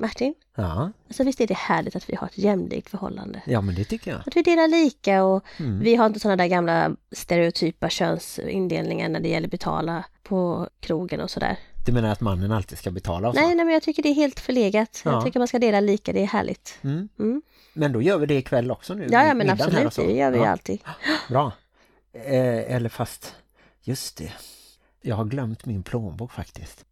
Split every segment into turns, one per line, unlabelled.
Martin,
Ja,
alltså visst är det härligt att vi har ett jämlikt förhållande?
ja men det tycker jag.
Att vi delar lika och
Mm.
vi har inte sådana där gamla stereotypa könsindelningar när det gäller betala på krogen och sådär.
Du menar att mannen alltid ska betala och så?
Nej, nej, men jag tycker det är helt förlegat.
Ja.
Jag tycker man ska dela lika, det är härligt.
Mm.
Mm.
Men då gör vi det ikväll också nu.
Ja, ja, men absolut, det gör vi
ja.
alltid.
Bra. Eh, eller fast, just det. Jag har glömt min plånbok faktiskt.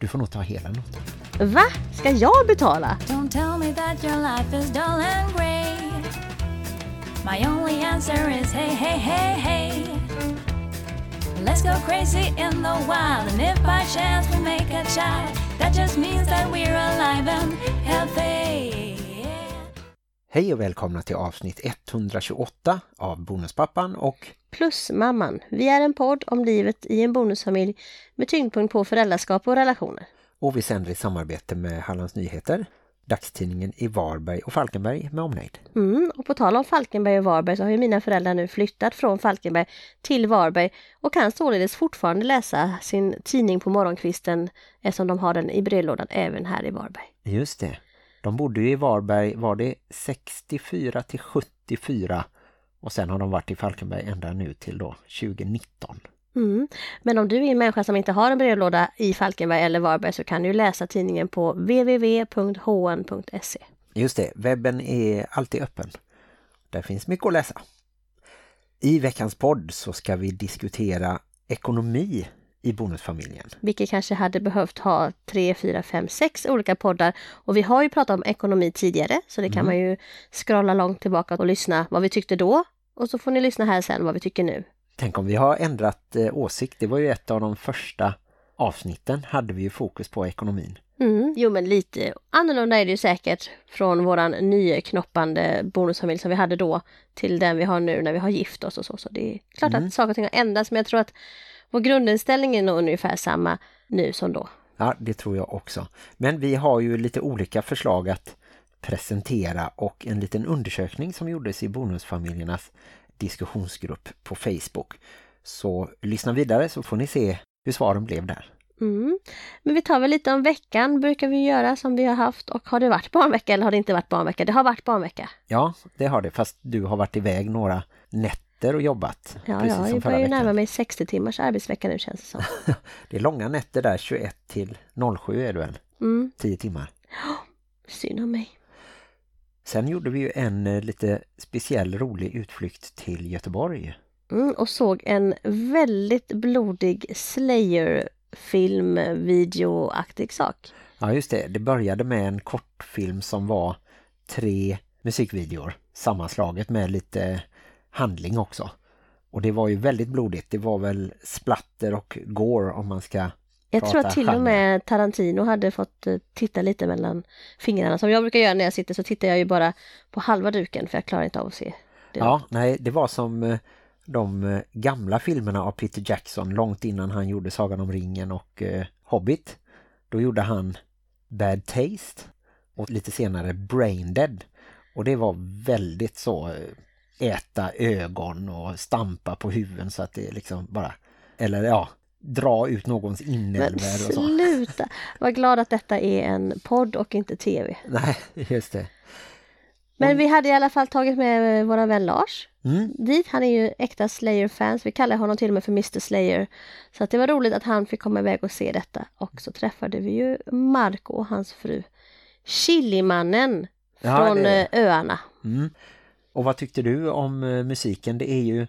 Du får nog ta hela notan.
Va? Ska jag betala?
Don't tell me that your life is dull and grey. My only answer is hey, hey, hey, hey. Let's go crazy in the wild, and if by chance we make a child, that just means that we're alive and healthy.
Hej och välkomna till avsnitt 128 av Bonuspappan och
Plus mamman. Vi är en podd om livet i en bonusfamilj med tyngdpunkt på föräldraskap och relationer.
och vi sänder i samarbete med Hallands Nyheter, dagstidningen i Varberg och Falkenberg med omnejd.
Mm, och på tal om Falkenberg och Varberg så har ju mina föräldrar nu flyttat från Falkenberg till Varberg och kan således fortfarande läsa sin tidning på morgonkvisten eftersom de har den i brevlådan även här i Varberg.
Just det. De bodde ju i Varberg, var det 64 till 74 och sen har de varit i Falkenberg ända nu till då 2019.
Mm. Men om du är en människa som inte har en brevlåda i Falkenberg eller Varberg så kan du läsa tidningen på www.hn.se.
Just det, webben är alltid öppen. Där finns mycket att läsa. I veckans podd så ska vi diskutera ekonomi i bonusfamiljen.
Vilket kanske hade behövt ha tre, fyra, fem, sex olika poddar. Och vi har ju pratat om ekonomi tidigare så det kan
Mm.
man ju scrolla långt tillbaka och lyssna vad vi tyckte då. Och så får ni lyssna här sen vad vi tycker nu.
Tänk om vi har ändrat eh, åsikt. Det var ju ett av de första avsnitten hade vi ju fokus på ekonomin.
Mm. Jo men lite annorlunda är det ju säkert från våran nya knoppande bonusfamilj som vi hade då till den vi har nu när vi har gift oss och så. Så det är klart
Mm.
att saker och ting har ändrats men jag tror att vår grundinställning är nog ungefär samma nu som då.
Ja, det tror jag också. Men vi har ju lite olika förslag att presentera och en liten undersökning som gjordes i bonusfamiljernas diskussionsgrupp på Facebook. Så lyssna vidare så får ni se hur svaren blev där.
Mm. Men vi tar väl lite om veckan brukar vi göra som vi har haft och har det varit barnvecka eller har det inte varit barnvecka? Det har varit barnvecka.
Ja, det har det. Fast du har varit iväg några nätter och jobbat.
Ja,
precis
ja
som
jag börjar ju närma mig 60 timmars arbetsvecka nu känns det som.
Det är långa nätter där, 21 till 07 är du väl?
Mm.
10 timmar.
Synd om mig.
Sen gjorde vi ju en eh, lite speciell rolig utflykt till Göteborg.
Mm, och såg en väldigt blodig Slayer-film, videoaktig sak.
Ja just det, det började med en kortfilm som var tre musikvideor sammanslaget med lite handling också. Och det var ju väldigt blodigt, det var väl splatter och gore om man ska
Jag tror att till och
genre.
med Tarantino hade fått eh, titta lite mellan fingrarna. Som jag brukar göra när jag sitter så tittar jag ju bara på halva duken för jag klarar inte av att se. Det.
Ja, nej, det var som eh, de eh, gamla filmerna av Peter Jackson långt innan han gjorde Sagan om ringen och Hobbit. Då gjorde han Bad Taste och lite senare Brain Dead. Och det var väldigt så äta ögon och stampa på huvuden så att det liksom bara, eller ja, dra ut någons
Men
inälvor och så.
sluta! Var glad att detta är en podd och inte tv.
Nej, just det.
Men vi hade i alla fall tagit med eh, våran vän Lars
Mm,
dit. Han är ju äkta Slayer-fans. Vi kallar honom till och med för Mr Slayer. Så att det var roligt att han fick komma iväg och se detta. Och så träffade vi ju Marco och hans fru. Chilimannen
Ja,
från
det-
eh, öarna.
mm. Och vad tyckte du om eh, musiken? Det är ju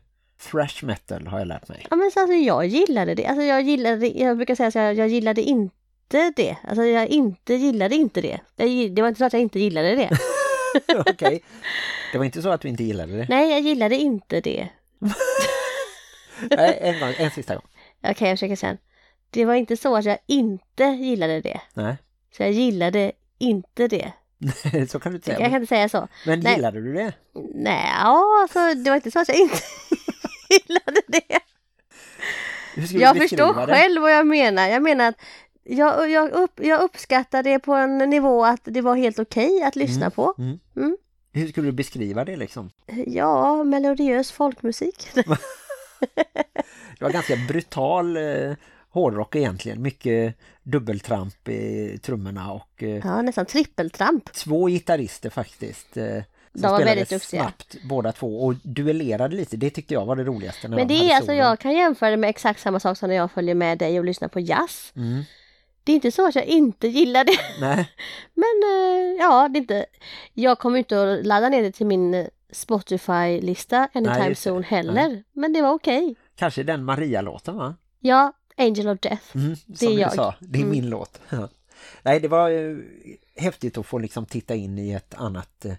thrash metal har jag lärt mig.
Ja men så alltså jag gillade det. Alltså jag gillade, jag brukar säga så jag, jag gillade inte det. Alltså jag inte gillade inte det. Jag, det var inte så att jag inte gillade det.
Okej. Det var inte så att du inte gillade det.
Nej, jag gillade inte det.
Nej, en, gång, en sista gång.
Okej, jag försöker sen. Det var inte så att jag inte gillade det.
Nej,
Så jag gillade inte det.
så kan du inte
Jag
säga.
kan inte säga så.
Men
nej.
gillade du det?
Nej, ja, alltså, det var inte så att jag inte gillade det. Jag förstår
det?
själv vad jag menar. Jag menar att jag, jag, upp, jag uppskattar det på en nivå att det var helt okej att lyssna på.
Mm.
Mm.
Hur skulle du beskriva det liksom?
Ja, melodiös folkmusik.
Det var ganska brutal eh, hårdrock egentligen. Mycket dubbeltramp i trummorna och eh,
Ja, nästan trippeltramp.
två gitarrister faktiskt. Eh,
De var
spelade
väldigt duktiga.
snabbt båda två och duellerade lite. Det tyckte jag var det roligaste.
Men
de
det är alltså, jag kan jämföra det med exakt samma sak som när jag följer med dig och lyssnar på jazz.
Mm.
Det är inte så att jag inte gillar det.
Nej,
Men eh, ja, det är inte... Jag kommer inte att ladda ner det till min eh, Spotify-lista anytime
det.
soon heller. Men det var okej.
kanske den Maria-låten va?
Ja, Angel of Death.
Mm,
Det är
som
jag.
sa, det är
Mm.
min låt. Nej, det var eh, häftigt att få liksom titta in i ett annat eh,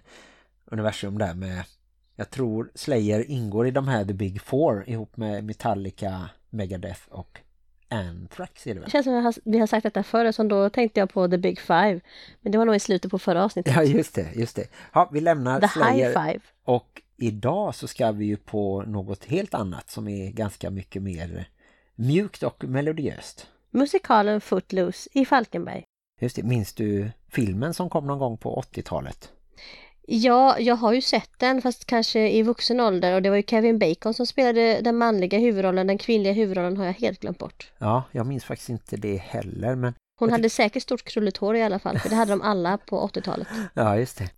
universum där med, jag tror Slayer ingår i de här The Big Four ihop med Metallica, Megadeth och Anthrax är det
Det
väl?
känns som att vi har- sagt detta förr, så då tänkte jag på The Big Five. Men det var nog i slutet på förra avsnittet.
Ja, just det, just det. Ja, vi lämnar
The
Slayer
High Five.
och idag så ska vi ju på något helt annat som är ganska mycket mer mjukt och melodiöst.
Musikalen Footloose i Falkenberg.
Just det, minns du filmen som kom någon gång på 80-talet?
Ja, jag har ju sett den fast kanske i vuxen ålder och det var ju Kevin Bacon som spelade den manliga huvudrollen, den kvinnliga huvudrollen har jag helt glömt bort.
Ja, jag minns faktiskt inte det heller, men
Hon hade säkert stort krulligt hår i alla fall, för det hade de alla på 80-talet.
ja, just det.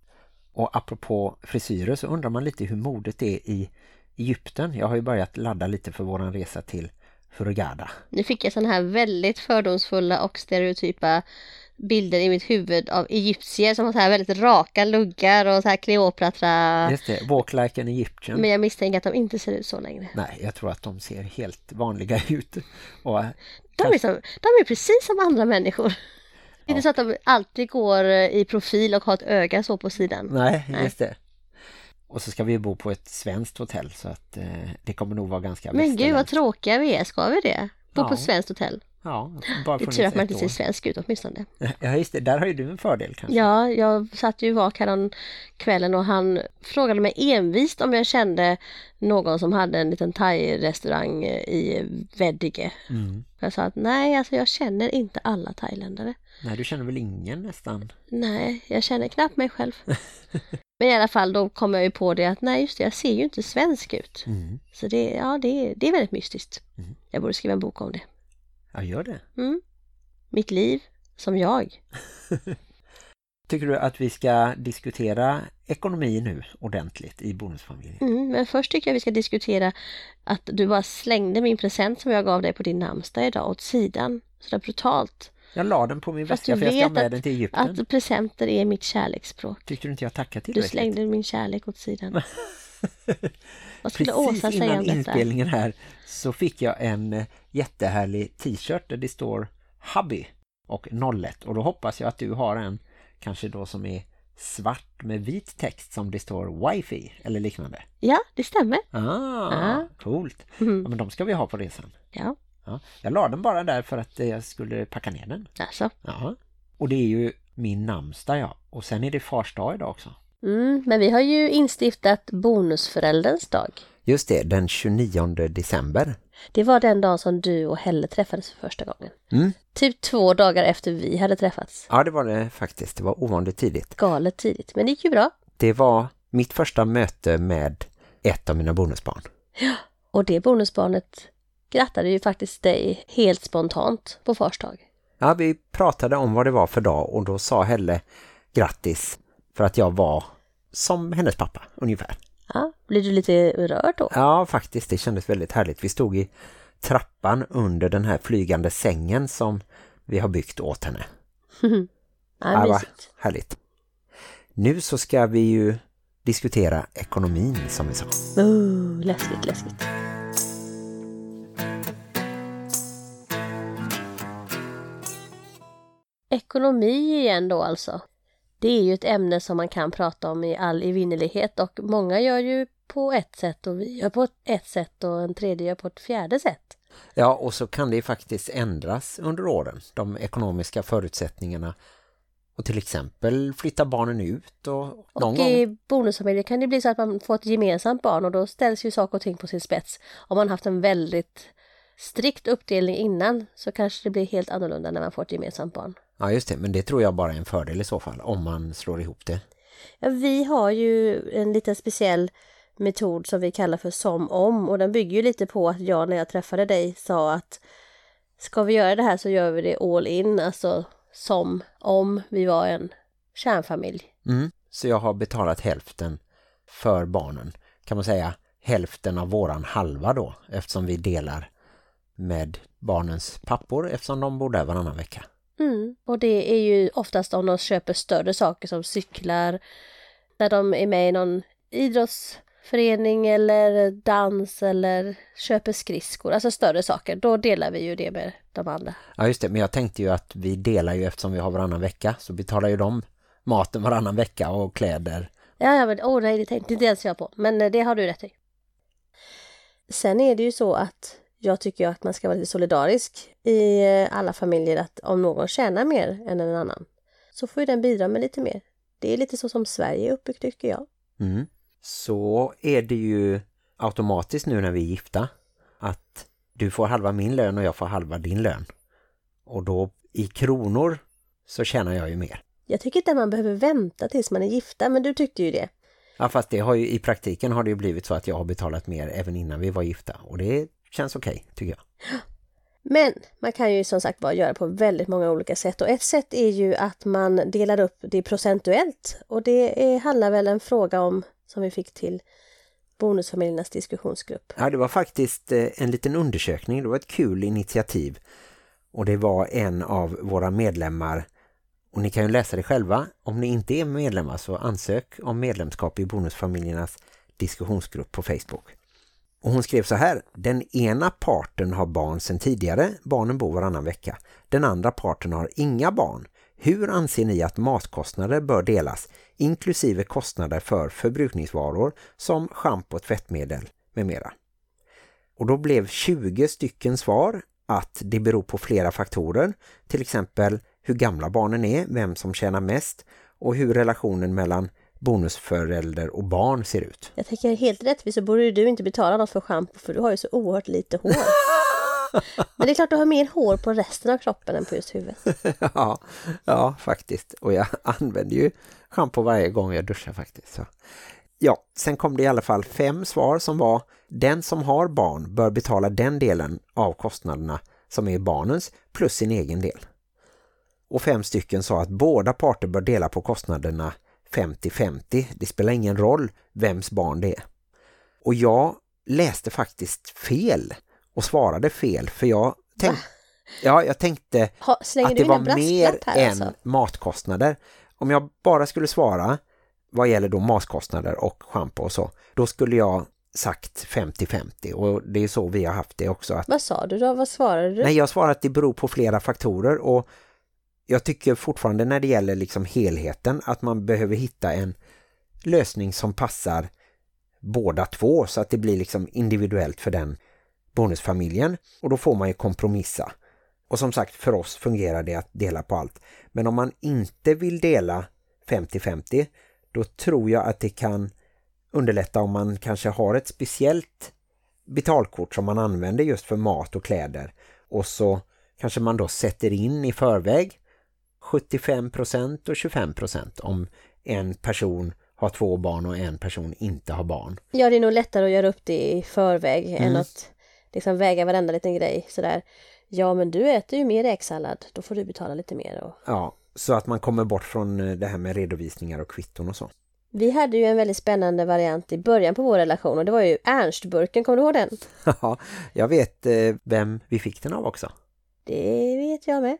Och apropå frisyrer så undrar man lite hur modet är i Egypten. Jag har ju börjat ladda lite för våran resa till Hurghada.
Nu fick jag sådana här väldigt fördomsfulla och stereotypa bilder i mitt huvud av egyptier som har så här väldigt raka luggar och så här Kleopatra.
Just det, Walk like an Egyptian.
Men jag misstänker att de inte ser ut så längre.
Nej, jag tror att de ser helt vanliga ut. Och
De är, som, de är precis som andra människor. Det är inte så att de alltid går eh, i profil och har ett öga så på sidan.
Nej. just det. Och så ska vi bo på ett svenskt hotell så att eh, det kommer nog vara ganska
Men gud vad tråkiga vi är, ska vi det? Bo på
Ja.
ett svenskt hotell.
Ja, bara
Det är tur att man inte ser svensk ut åtminstone.
Ja, just det. Där har ju du en fördel kanske.
Ja, jag satt ju vak här kvällen och han frågade mig envist om jag kände någon som hade en liten thai-restaurang eh, i Veddige.
Mm.
Jag sa att nej, alltså jag känner inte alla thailändare.
Nej, du känner väl ingen nästan?
Nej, jag känner knappt mig själv. Men i alla fall då kom jag ju på det att nej just det, jag ser ju inte svensk ut.
Mm.
Så det, ja, det, är- det är väldigt mystiskt.
Mm.
Jag borde skriva en bok om det.
Ja, gör det.
Mm. Mitt liv som jag.
Tycker du att vi ska diskutera ekonomi nu ordentligt i bonusfamiljen?
Mm, men först tycker jag vi ska diskutera att du bara slängde min present som jag gav dig på din namnsdag idag åt sidan. Sådär brutalt.
Jag la den på min
Fast
väska
du
för jag ska med
att-
den till Egypten.
Att presenter är mitt kärleksspråk.
Tyckte du inte jag tackade
Du
tillräckligt?
slängde min kärlek åt sidan. Vad skulle
Precis
Åsa säga
innan
om detta?
inspelningen här så fick jag en eh, jättehärlig t-shirt där det står Hubby och 01 och då hoppas jag att du har en kanske då som är svart med vit text som det står wifi eller liknande.
Ja, det stämmer.
Ah,
Ja.
coolt.
Mm.
Ja, men de ska vi ha på resan.
Ja,
Ja, jag la den bara där för att eh, jag skulle packa ner den.
alltså.
Ja. Och det är ju min namnsdag ja. Och sen är det fars dag idag också.
Mm, men vi har ju instiftat bonusförälderns dag.
Just det, den 29 december.
Det var den dag som du och Helle träffades för första gången.
Mm.
Typ två dagar efter vi hade träffats.
Ja, det var det faktiskt. Det var ovanligt tidigt.
Galet tidigt, men det gick ju bra.
Det var mitt första möte med ett av mina bonusbarn.
Och det bonusbarnet grattade ju faktiskt dig helt spontant på fars dag.
Ja, vi pratade om vad det var för dag och då sa Helle grattis för att jag var som hennes pappa ungefär.
Ja, blir du lite rörd då?
Ja, faktiskt. Det kändes väldigt härligt. Vi stod i trappan under den här flygande sängen som vi har byggt åt henne.
Ja,
Ja. Härligt. Nu så ska vi ju diskutera ekonomin som vi sa.
Oh, läskigt, läskigt. Ekonomi igen då alltså. Det är ju ett ämne som man kan prata om i all evinnerlighet och många gör ju på ett sätt och vi gör på ett sätt och en tredje gör på ett fjärde sätt.
Ja, och så kan det faktiskt ändras under åren. De ekonomiska förutsättningarna. Och till exempel flytta barnen ut och någon
Och
gång...
i bonusfamiljer kan det bli så att man får ett gemensamt barn och då ställs ju saker och ting på sin spets. Om man haft en väldigt strikt uppdelning innan så kanske det blir helt annorlunda när man får ett gemensamt barn.
Ja, just det. Men det tror jag bara är en fördel i så fall om man slår ihop det.
Ja, vi har ju en liten speciell metod som vi kallar för som om och den bygger ju lite på att jag när jag träffade dig sa att ska vi göra det här så gör vi det all in, alltså som om vi var en kärnfamilj.
Mm. Så jag har betalat hälften för barnen. Kan man säga hälften av våran halva då. Eftersom vi delar med barnens pappor eftersom de bor där varannan vecka.
Mm. Och det är ju oftast om de köper större saker som cyklar, när de är med i någon idrottsförening eller dans eller köper skridskor, alltså större saker. Då delar vi ju det med de andra.
Ja just det, men jag tänkte ju att vi delar ju eftersom vi har varannan vecka så betalar ju de maten varannan vecka och kläder.
Ja, ja men åh nej, det tänkte inte ens jag på. Men eh, det har du rätt i. Sen är det ju så att jag tycker att man ska vara lite solidarisk i eh, alla familjer att om någon tjänar mer än en annan så får ju den bidra med lite mer. Det är lite så som Sverige är uppbyggt tycker jag.
Mm. Så är det ju automatiskt nu när vi är gifta att du får halva min lön och jag får halva din lön. Och då i kronor så tjänar jag ju mer.
Jag tycker inte att man behöver vänta tills man är gifta, men du tyckte ju det.
Ja fast det har ju, i praktiken har det ju blivit så att jag har betalat mer även innan vi var gifta. Och det känns okej okay, tycker jag.
Men man kan ju som sagt bara göra på väldigt många olika sätt och ett sätt är ju att man delar upp det procentuellt och det är, handlar väl en fråga om som vi fick till bonusfamiljernas diskussionsgrupp.
Ja det var faktiskt eh, en liten undersökning, det var ett kul initiativ och det var en av våra medlemmar och ni kan ju läsa det själva. Om ni inte är medlemmar så ansök om medlemskap i bonusfamiljernas diskussionsgrupp på Facebook. Och hon skrev så här, den ena parten har barn sedan tidigare, barnen bor varannan vecka. Den andra parten har inga barn. Hur anser ni att matkostnader bör delas, inklusive kostnader för förbrukningsvaror som schampo, tvättmedel med mera? Och då blev 20 stycken svar att det beror på flera faktorer, till exempel hur gamla barnen är, vem som tjänar mest och hur relationen mellan bonusförälder och barn ser ut.
Jag tänker helt rättvist så borde du inte betala något för schampo för du har ju så oerhört lite hår. Men det är klart du har mer hår på resten av kroppen än på just huvudet.
ja, ja, faktiskt. Och jag använder ju schampo varje gång jag duschar faktiskt. Så. Ja, sen kom det i alla fall fem svar som var den som har barn bör betala den delen av kostnaderna som är barnens plus sin egen del. Och fem stycken sa att båda parter bör dela på kostnaderna 50-50. Det spelar ingen roll vems barn det är. Och jag läste faktiskt fel och svarade fel för jag tänkte Ja, jag tänkte
ha,
att det var mer än alltså? matkostnader. Om jag bara skulle svara vad gäller då matkostnader och schampo och så, då skulle jag sagt 50-50 och det är så vi har haft det också. Att,
vad sa du då? Vad svarade du?
Nej, jag svarade att det beror på flera faktorer och jag tycker fortfarande när det gäller liksom helheten att man behöver hitta en lösning som passar båda två så att det blir liksom individuellt för den bonusfamiljen och då får man ju kompromissa. Och som sagt, för oss fungerar det att dela på allt. Men om man inte vill dela 50-50 då tror jag att det kan underlätta om man kanske har ett speciellt betalkort som man använder just för mat och kläder och så kanske man då sätter in i förväg 75% och 25% om en person har två barn och en person inte har barn.
Ja, det är nog lättare att göra upp det i förväg mm. än att liksom väga varenda liten grej sådär. Ja, men du äter ju mer räksallad, då får du betala lite mer. Och...
Ja, så att man kommer bort från eh, det här med redovisningar och kvitton och så.
Vi hade ju en väldigt spännande variant i början på vår relation och det var ju Ernstburken, kommer du ihåg den?
Ja, jag vet eh, vem vi fick den av också.
Det vet jag med.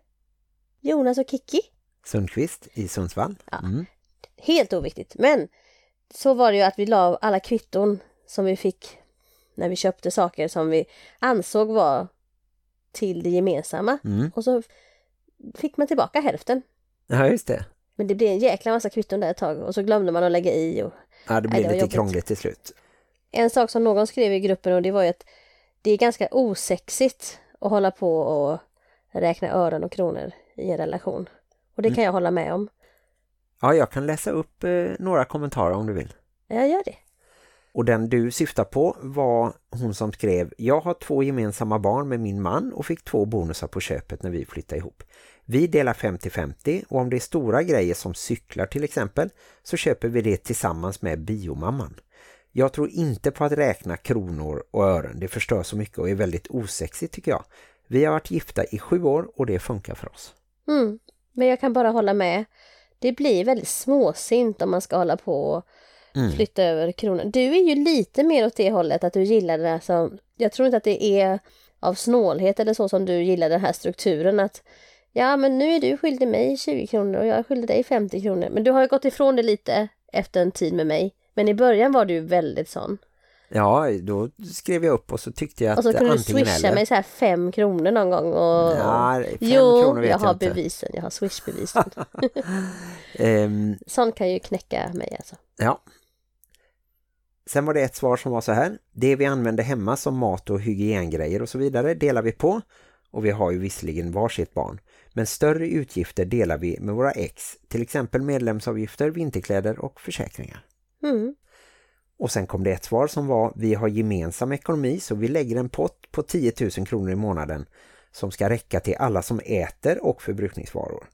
Jonas och Kiki.
Sundqvist i Sundsvall. Ja, mm.
Helt oviktigt. Men så var det ju att vi la alla kvitton som vi fick när vi köpte saker som vi ansåg var till det gemensamma. Mm. Och så fick man tillbaka hälften.
Ja, just det.
Men det blev en jäkla massa kvitton där ett tag och så glömde man att lägga i. Och...
Ja, det blev Nej, det lite jobbigt. krångligt till slut.
En sak som någon skrev i gruppen och det var ju att det är ganska osexigt att hålla på och räkna öron och kronor i en relation. Och det mm. kan jag hålla med om.
Ja, jag kan läsa upp eh, några kommentarer om du vill.
Jag gör det.
Och den du syftar på var hon som skrev Jag har två gemensamma barn med min man och fick två bonusar på köpet när vi flyttade ihop. Vi delar 50-50 och om det är stora grejer som cyklar till exempel så köper vi det tillsammans med biomamman. Jag tror inte på att räkna kronor och ören. Det förstör så mycket och är väldigt osexigt tycker jag. Vi har varit gifta i sju år och det funkar för oss.
Mm. Men jag kan bara hålla med. Det blir väldigt småsint om man ska hålla på och
Mm.
flytta över kronan. Du är ju lite mer åt det hållet att du gillar det här som, jag tror inte att det är av snålhet eller så som du gillar den här strukturen att ja men nu är du skyldig mig 20 kronor och jag är skyldig dig 50 kronor. Men du har ju gått ifrån det lite efter en tid med mig. Men i början var du väldigt sån.
Ja, då skrev jag upp och så tyckte jag
Och så
att
kunde du
antingen
swisha
eller.
mig så här 5 kronor någon gång. Och...
Ja, fem
jo,
kronor vet
jag
jag
har
inte.
bevisen, jag har swishbevisen.
Ehm,
Sånt kan ju knäcka mig alltså.
ja. Sen var det ett svar som var så här. Det vi använder hemma som mat och hygiengrejer och så vidare delar vi på. Och vi har ju visserligen varsitt barn. Men större utgifter delar vi med våra ex. Till exempel medlemsavgifter, vinterkläder och försäkringar.
Mm.
Och sen kom det ett svar som var vi har gemensam ekonomi så vi lägger en pott på 10 000 kronor i månaden som ska räcka till alla som äter och förbrukningsvaror.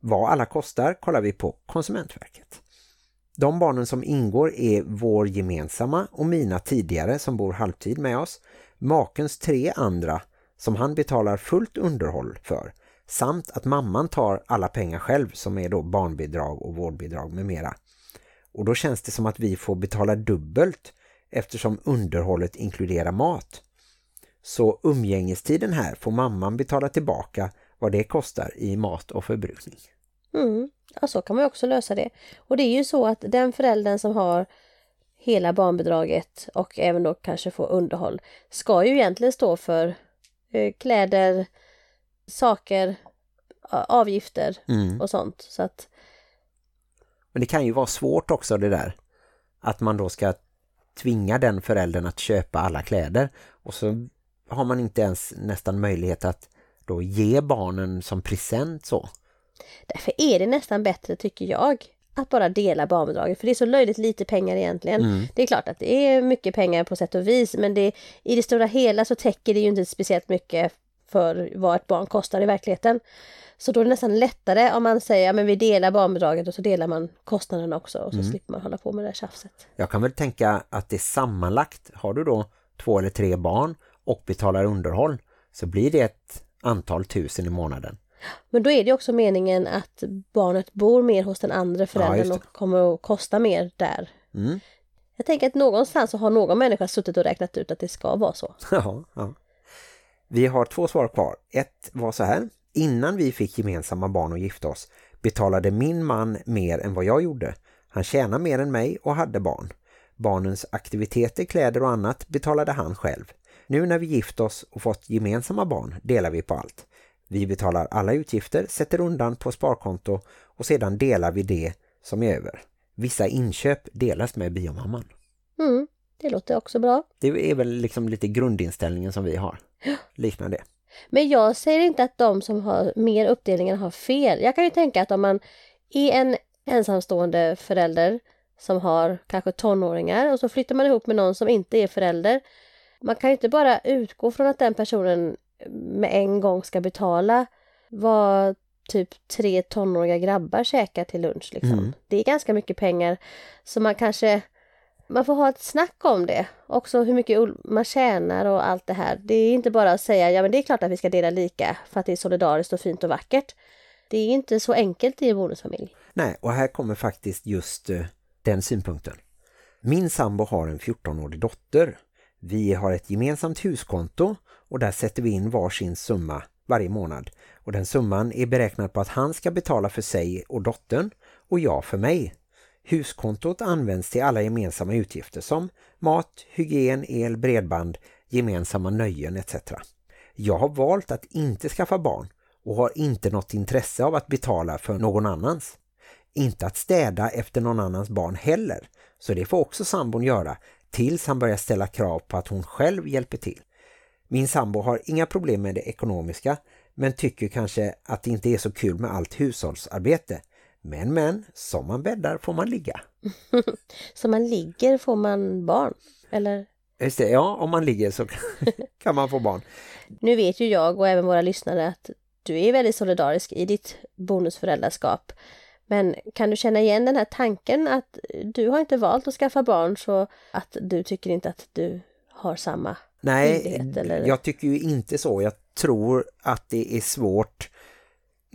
Vad alla kostar kollar vi på Konsumentverket. De barnen som ingår är vår gemensamma och mina tidigare som bor halvtid med oss, makens tre andra som han betalar fullt underhåll för samt att mamman tar alla pengar själv som är då barnbidrag och vårdbidrag med mera. Och då känns det som att vi får betala dubbelt eftersom underhållet inkluderar mat. Så umgängestiden här får mamman betala tillbaka vad det kostar i mat och förbrukning.
Mm. Ja, så kan man också lösa det. Och det är ju så att den föräldern som har hela barnbidraget och även då kanske får underhåll ska ju egentligen stå för eh, kläder, saker, avgifter
Mm.
och sånt. Så att
Men det kan ju vara svårt också det där. Att man då ska tvinga den föräldern att köpa alla kläder. Och så har man inte ens nästan möjlighet att då ge barnen som present så.
därför är det nästan bättre tycker jag att bara dela barnbidraget för det är så löjligt lite pengar egentligen.
Mm.
Det är klart att det är mycket pengar på sätt och vis men det, i det stora hela så täcker det ju inte speciellt mycket för vad ett barn kostar i verkligheten. Så då är det nästan lättare om man säger att vi delar barnbidraget och så delar man kostnaden också och så slipper man hålla på med det här tjafset.
Jag kan väl tänka att det sammanlagt, har du då två eller tre barn och betalar underhåll så blir det ett antal tusen i månaden.
Men då är det också meningen att barnet bor mer hos den andra föräldern
det.
och kommer att kosta mer där.
Mm.
Jag tänker att någonstans så har någon människa suttit och räknat ut att det ska vara så.
Ja, ja. Vi har två svar kvar. Ett var så här. Innan vi fick gemensamma barn och gifta oss betalade min man mer än vad jag gjorde. Han tjänar mer än mig och hade barn. Barnens aktiviteter, kläder och annat betalade han själv. Nu när vi gift oss och fått gemensamma barn delar vi på allt. Vi betalar alla utgifter, sätter undan på sparkonto och sedan delar vi det som är över. Vissa inköp delas med biomamman.
Mm, det låter också bra.
Det är väl liksom lite grundinställningen som vi har. Liknar det.
Men jag säger inte att de som har mer uppdelningar har fel. Jag kan ju tänka att om man är en ensamstående förälder som har kanske tonåringar och så flyttar man ihop med någon som inte är förälder. Man kan ju inte bara utgå från att den personen med en gång ska betala vad typ tre tonåriga grabbar käkar till lunch liksom.
Mm.
Det är ganska mycket pengar så man kanske man får ha ett snack om det. Också hur mycket man tjänar och allt det här. Det är inte bara att säga ja men det är klart att vi ska dela lika för att det är solidariskt och fint och vackert. Det är inte så enkelt i en bonusfamilj.
Nej, och här kommer faktiskt just eh, den synpunkten. Min sambo har en 14-årig dotter. Vi har ett gemensamt huskonto och där sätter vi in varsin summa varje månad. Och den summan är beräknad på att han ska betala för sig och dottern och jag för mig. Huskontot används till alla gemensamma utgifter som mat, hygien, el, bredband, gemensamma nöjen etc. Jag har valt att inte skaffa barn och har inte något intresse av att betala för någon annans. Inte att städa efter någon annans barn heller, så det får också sambon göra tills han börjar ställa krav på att hon själv hjälper till. Min sambo har inga problem med det ekonomiska men tycker kanske att det inte är så kul med allt hushållsarbete. Men men, som man bäddar får man ligga.
Så man ligger får man barn. Eller
Just det, ja, om man ligger så kan man få barn.
nu vet ju jag och även våra lyssnare att du är väldigt solidarisk i ditt bonusföräldraskap. Men kan du känna igen den här tanken att du har inte valt att skaffa barn så att du tycker inte att du har samma
Nej,
eller?
jag tycker ju inte så. Jag tror att det är svårt.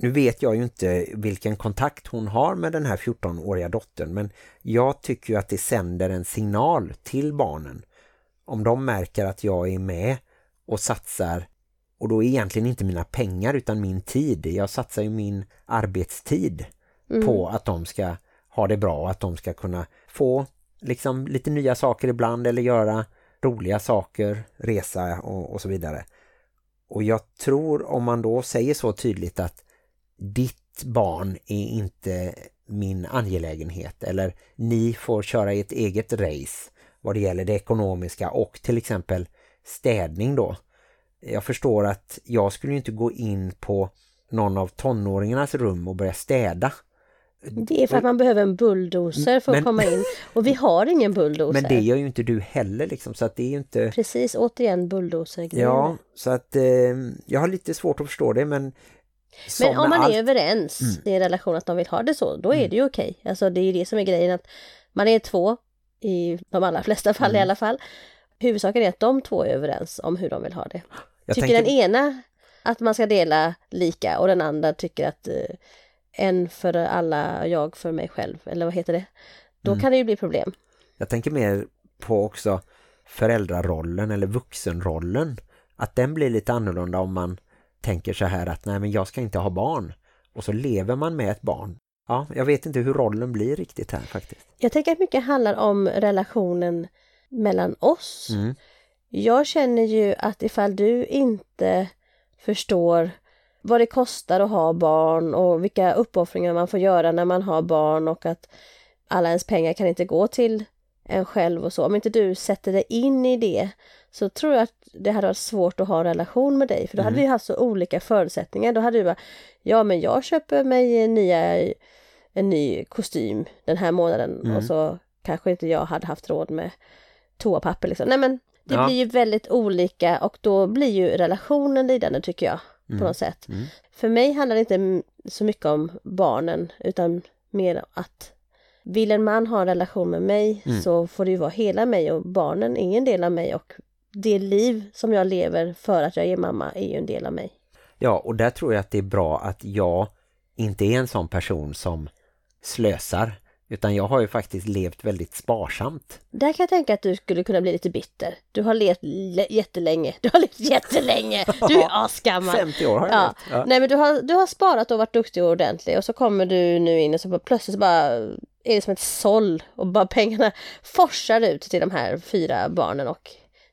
Nu vet jag ju inte vilken kontakt hon har med den här 14-åriga dottern men jag tycker ju att det sänder en signal till barnen. Om de märker att jag är med och satsar och då är egentligen inte mina pengar utan min tid. Jag satsar ju min arbetstid
Mm.
på att de ska ha det bra och att de ska kunna få liksom lite nya saker ibland eller göra roliga saker, resa och, och så vidare. Och jag tror om man då säger så tydligt att ditt barn är inte min angelägenhet eller ni får köra ett eget race vad det gäller det ekonomiska och till exempel städning då. Jag förstår att jag skulle inte gå in på någon av tonåringarnas rum och börja städa.
Det är för att man behöver en bulldozer för att
Men-
komma in. Och vi har ingen bulldozer.
Men det gör ju inte du heller liksom så att det är ju inte...
Precis, återigen bulldozer
Ja, så att eh, jag har lite svårt att förstå det men som
Men om man
allt-
är överens i en relation att de vill ha det så, då är det ju okej. Alltså det är ju det som är grejen att man är två, i de allra flesta fall i alla fall. Huvudsaken är att de två är överens om hur de vill ha det.
jag
tycker
tänker-
den ena att man ska dela lika och den andra tycker att eh, en för alla, jag för mig själv, eller vad heter det? Då kan det ju bli problem.
Jag tänker mer på också föräldrarollen eller vuxenrollen. Att den blir lite annorlunda om man tänker så här att nej men jag ska inte ha barn. Och så lever man med ett barn. Ja, jag vet inte hur rollen blir riktigt här faktiskt.
Jag tänker att mycket handlar om relationen mellan oss.
Mm.
Jag känner ju att ifall du inte förstår vad det kostar att ha barn och vilka uppoffringar man får göra när man har barn och att alla ens pengar kan inte gå till en själv och så. Om inte du sätter dig in i det så tror jag att det hade varit svårt att ha en relation med dig för då hade vi haft så olika förutsättningar. Då hade du bara, ja men jag köper mig nya, en ny kostym den här månaden och så kanske inte jag hade haft råd med toapapper liksom. Nej men det
Ja.
blir ju väldigt olika och då blir ju relationen lidande tycker jag på något sätt.
Mm.
För mig handlar det inte så mycket om barnen utan mer att vill en man ha en relation med mig
Mm.
så får det ju vara hela mig och barnen är en del av mig och det liv som jag lever för att jag är mamma är ju en del av mig.
Ja, och där tror jag att det är bra att jag inte är en sån person som slösar. Utan jag har ju faktiskt levt väldigt sparsamt.
Där kan jag tänka att du skulle kunna bli lite bitter. Du har levt le- jättelänge. Du har levt jättelänge. Du är asgammal.
50 år har jag
Ja.
Ja.
Nej men du har, du har sparat och varit duktig och ordentlig och så kommer du nu in och så plötsligt så bara är det som ett såll och bara pengarna forsar ut till de här fyra barnen och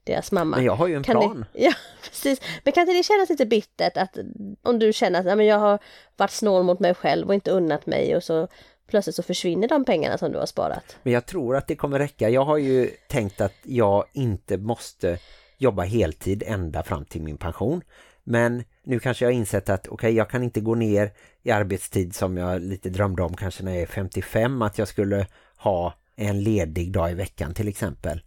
deras mamma.
Men jag har ju en
Kan
plan.
Det, ja, precis. Men kan inte det kännas lite bittert att om du känner att ja, men jag har varit snål mot mig själv och inte unnat mig och så plötsligt så försvinner de pengarna som du har sparat.
Men jag tror att det kommer räcka. Jag har ju tänkt att jag inte måste jobba heltid ända fram till min pension. Men nu kanske jag har insett att okej, jag kan inte gå ner i arbetstid som jag lite drömde om kanske när jag är 55. Att jag skulle ha en ledig dag i veckan till exempel.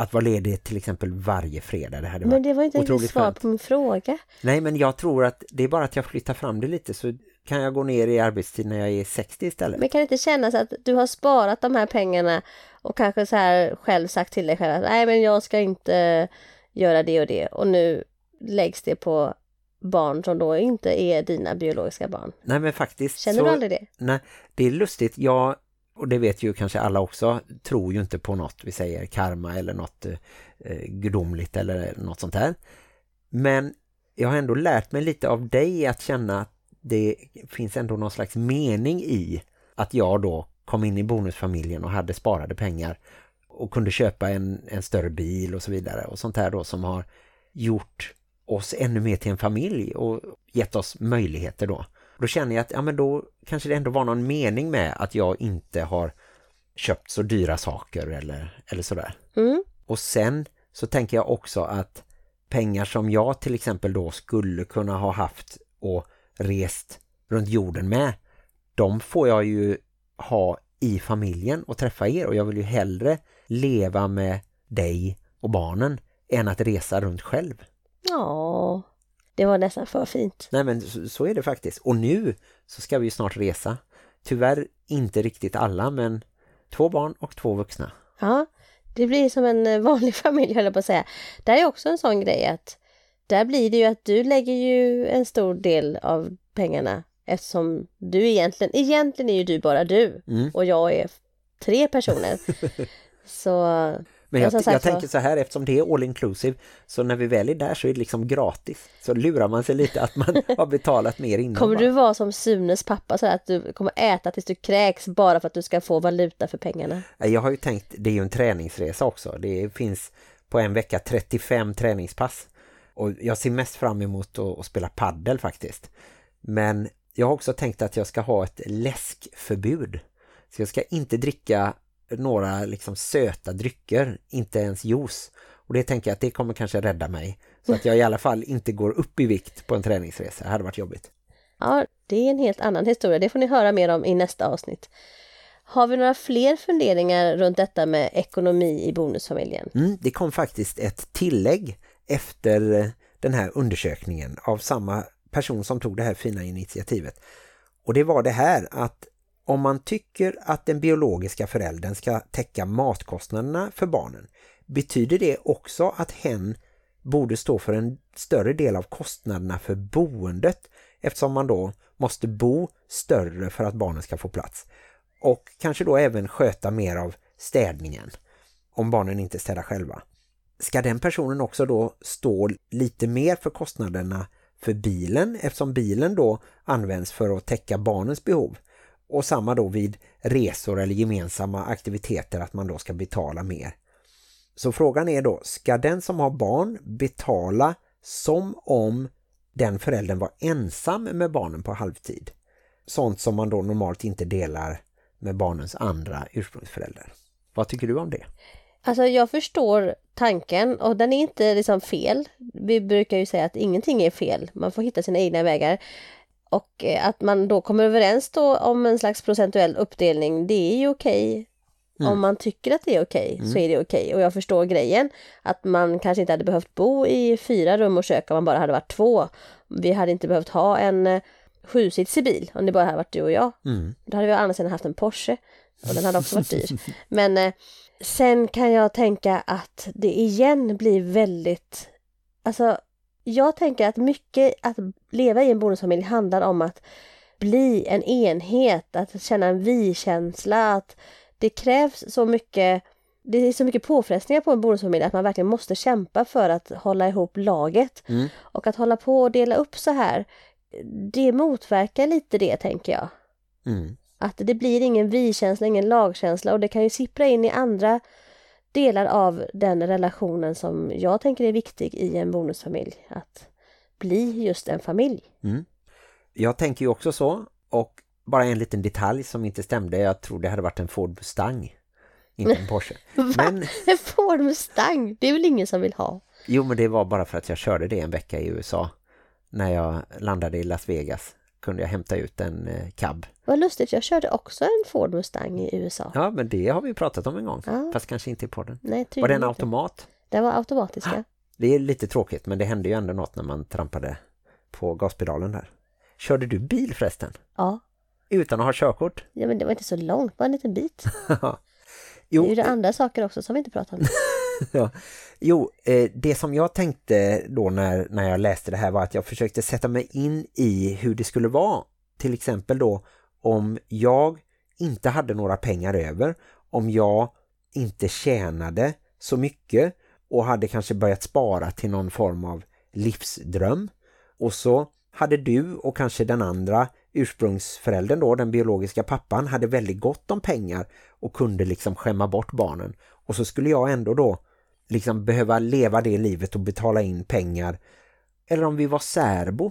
Att vara ledig till exempel varje fredag. Det hade
Men det var inte riktigt
otroligt
svar
skönt.
på min fråga.
Nej, men jag tror att det är bara att jag flyttar fram det lite så kan jag gå ner i arbetstid när jag är 60 istället.
Men kan det inte kännas att du har sparat de här pengarna och kanske så här själv sagt till dig själv att nej men jag ska inte göra det och det och nu läggs det på barn som då inte är dina biologiska barn.
Nej, men faktiskt
Känner
så...
du aldrig det?
Nej, det är lustigt. Jag, och det vet ju kanske alla också, tror ju inte på något vi säger karma eller något eh, eh, gudomligt eller något sånt här. Men jag har ändå lärt mig lite av dig att känna att det finns ändå någon slags mening i att jag då kom in i bonusfamiljen och hade sparade pengar och kunde köpa en, en större bil och så vidare och sånt här då som har gjort oss ännu mer till en familj och gett oss möjligheter då. Då känner jag att ja, men då kanske det ändå var någon mening med att jag inte har köpt så dyra saker eller, eller sådär.
Mm.
Och sen så tänker jag också att pengar som jag till exempel då skulle kunna ha haft och rest runt jorden med, de får jag ju ha i familjen och träffa er och jag vill ju hellre leva med dig och barnen än att resa runt själv.
Ja, det var nästan för fint.
Nej men så, så är det faktiskt. Och nu så ska vi ju snart resa. Tyvärr inte riktigt alla men två barn och två vuxna.
Ja, Det blir som en eh, vanlig familj höll jag på att säga. Där är också en sån grej att där blir det ju att du lägger ju en stor del av pengarna eftersom du egentligen, egentligen är ju du bara du
Mm.
och jag är tre personer. Så
Men
Ja,
jag, jag tänker så här, eftersom det är all inclusive så när vi väl är där så är det liksom gratis. Så lurar man sig lite att man har betalat mer innan.
kommer du vara som Sunes pappa så att du kommer äta tills du kräks bara för att du ska få valuta för pengarna?
Jag har ju tänkt, det är ju en träningsresa också. Det finns på en vecka 35 träningspass. Och jag ser mest fram emot att, att spela paddel faktiskt. Men jag har också tänkt att jag ska ha ett läskförbud. Så jag ska inte dricka några liksom söta drycker, inte ens juice. Och det tänker jag att det kommer kanske rädda mig. Så att jag i alla fall inte går upp i vikt på en träningsresa. Det hade varit jobbigt.
Ja, det är en helt annan historia. Det får ni höra mer om i nästa avsnitt. Har vi några fler funderingar runt detta med ekonomi i bonusfamiljen?
Mm, det kom faktiskt ett tillägg efter den här undersökningen av samma person som tog det här fina initiativet. Och det var det här att om man tycker att den biologiska föräldern ska täcka matkostnaderna för barnen betyder det också att hen borde stå för en större del av kostnaderna för boendet eftersom man då måste bo större för att barnen ska få plats. Och kanske då även sköta mer av städningen om barnen inte städar själva. Ska den personen också då stå lite mer för kostnaderna för bilen eftersom bilen då används för att täcka barnens behov och samma då vid resor eller gemensamma aktiviteter att man då ska betala mer. Så frågan är då, ska den som har barn betala som om den föräldern var ensam med barnen på halvtid? Sånt som man då normalt inte delar med barnens andra ursprungsföräldrar. Vad tycker du om det?
Alltså jag förstår tanken och den är inte liksom fel. Vi brukar ju säga att ingenting är fel. Man får hitta sina egna vägar. Och eh, att man då kommer överens då om en slags procentuell uppdelning, det är ju okej.
Mm.
Om man tycker att det är okej så är det okej. Och jag förstår grejen att man kanske inte hade behövt bo i fyra rum och kök om man bara hade varit två. Vi hade inte behövt ha en eh, sjusitsig bil om det bara hade varit du och jag.
Mm.
Då hade vi sidan haft en Porsche och den hade också varit dyr. Men eh, sen kan jag tänka att det igen blir väldigt... Alltså, jag tänker att mycket att leva i en bonusfamilj handlar om att bli en enhet, att känna en vi-känsla, att det krävs så mycket det är så mycket påfrestningar på en bonusfamilj att man verkligen måste kämpa för att hålla ihop laget.
Mm.
Och att hålla på och dela upp så här, det motverkar lite det tänker jag.
Mm.
Att det blir ingen vi-känsla, ingen lagkänsla och det kan ju sippra in i andra delar av den relationen som jag tänker är viktig i en bonusfamilj. Att bli just en familj.
Mm. Jag tänker ju också så och bara en liten detalj som inte stämde. Jag tror det hade varit en Ford Mustang. Inte en Porsche. Men
En Ford Mustang, det är väl ingen som vill ha?
jo men det var bara för att jag körde det en vecka i USA. När jag landade i Las Vegas kunde jag hämta ut en eh, cab.
Vad lustigt, jag körde också en Ford Mustang i USA.
Ja men det har vi pratat om en gång.
Ja.
Fast kanske inte i podden.
Nej,
Var det en automat?
Den var automatiska.
Det är lite tråkigt men det hände ju ändå något när man trampade på gaspedalen där. Körde du bil förresten?
Ja.
Utan att ha körkort?
ja, men det var inte så långt, bara en liten bit. Det
jo,
är ju det andra saker också som vi inte pratar om.
ja. jo eh, det som jag tänkte då när, när jag läste det här var att jag försökte sätta mig in i hur det skulle vara. Till exempel då om jag inte hade några pengar över, om jag inte tjänade så mycket och hade kanske börjat spara till någon form av livsdröm. Och så hade du och kanske den andra ursprungsföräldern då, den biologiska pappan, hade väldigt gott om pengar och kunde liksom skämma bort barnen. Och så skulle jag ändå då liksom behöva leva det livet och betala in pengar. Eller om vi var särbo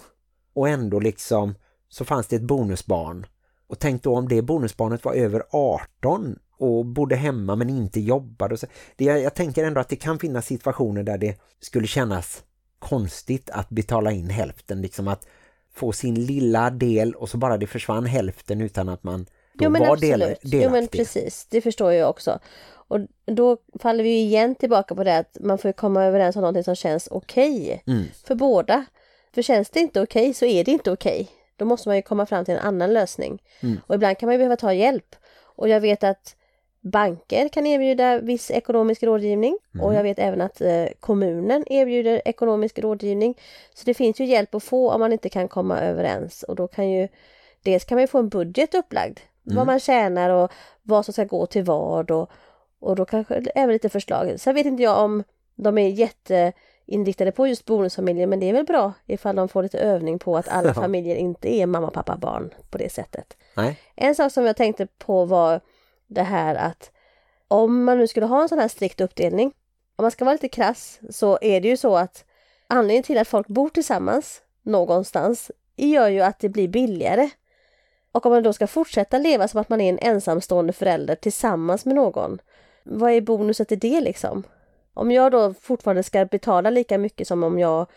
och ändå liksom så fanns det ett bonusbarn. Och tänk då om det bonusbarnet var över 18 och bodde hemma men inte jobbade. Och så. Det, jag, jag tänker ändå att det kan finnas situationer där det skulle kännas konstigt att betala in hälften. Liksom att få sin lilla del och så bara det försvann hälften utan att man då
Jo men
var
absolut.
del,
jo men
delaktig.
precis, det förstår jag också. Och då faller vi ju igen tillbaka på det att man får komma överens om någonting som känns okej
Mm.
för båda. För känns det inte okej så är det inte okej. Då måste man ju komma fram till en annan lösning.
Mm.
Och ibland kan man ju behöva ta hjälp. Och jag vet att banker kan erbjuda viss ekonomisk rådgivning och jag vet även att eh, kommunen erbjuder ekonomisk rådgivning. Så det finns ju hjälp att få om man inte kan komma överens och då kan ju dels kan man ju få en budget upplagd, vad man tjänar och vad som ska gå till vad och, och då kanske även lite förslag. Sen vet inte jag om de är jätteinriktade på just bonusfamiljer men det är väl bra ifall de får lite övning på att alla familjer inte är mamma, pappa, barn på det sättet.
Nej.
En sak som jag tänkte på var det här att om man nu skulle ha en sån här strikt uppdelning, om man ska vara lite krass så är det ju så att anledningen till att folk bor tillsammans någonstans gör ju att det blir billigare. Och om man då ska fortsätta leva som att man är en ensamstående förälder tillsammans med någon, vad är bonuset i det liksom? Om jag då fortfarande ska betala lika mycket som om jag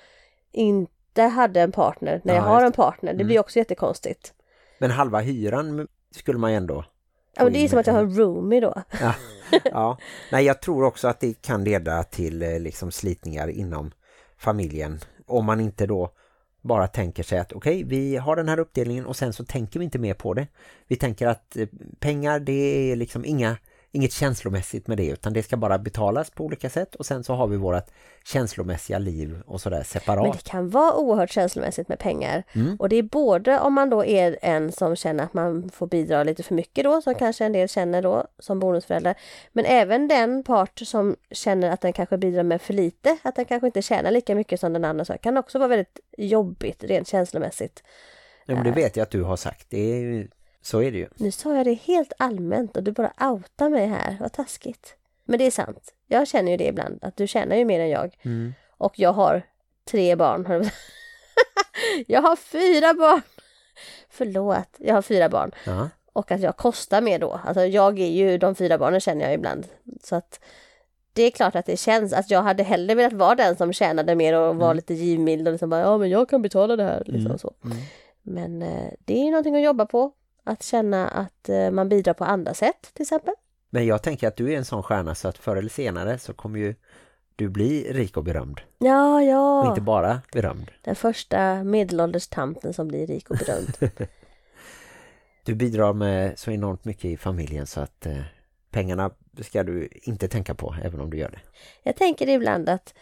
inte hade en partner när jag
Ja,
har
just
en partner, det blir också jättekonstigt.
Men halva hyran skulle man ju ändå...
Ja, men det är som att jag har
en-
roomie då.
Ja. ja. Nej, jag tror också att det kan leda till eh, liksom slitningar inom familjen. Om man inte då bara tänker sig att okej, vi har den här uppdelningen och sen så tänker vi inte mer på det. Vi tänker att eh, pengar, det är liksom inga, inget känslomässigt med det utan det ska bara betalas på olika sätt och sen så har vi vårt känslomässiga liv och sådär
Men
separat.
det kan vara oerhört känslomässigt med pengar.
Mm.
Och det är både om man då är en som känner att man får bidra lite för mycket då, som kanske en del känner då som bonusförälder. Men även den part som känner att den kanske bidrar med för lite, att den kanske inte tjänar lika mycket som den andra, så kan också vara väldigt jobbigt rent känslomässigt.
Ja, men det vet jag att du har sagt. Det är ju, så är det ju.
Nu sa jag det helt allmänt och du bara outar mig här, vad taskigt. Men det är sant. Jag känner ju det ibland, att du tjänar ju mer än jag.
Mm.
Och jag har tre barn. jag har fyra barn! Förlåt, jag har fyra barn.
Ja.
Och att jag kostar mer då. Alltså jag är ju de fyra barnen känner jag ibland. Så att det är klart att det känns att jag hade hellre velat vara den som tjänade mer och var lite givmild och liksom bara, ja men jag kan betala det här. Liksom så.
Mm.
Men eh, det är ju någonting att jobba på. Att känna att eh, man bidrar på andra sätt till exempel.
Men jag tänker att du är en sån stjärna så att förr eller senare så kommer ju du bli rik och berömd.
Ja,
Och
ja.
inte bara berömd.
Den första medelålders tanten som blir rik och berömd.
Du bidrar med så enormt mycket i familjen så att eh, pengarna ska du inte tänka på även om du gör det.
Jag tänker ibland att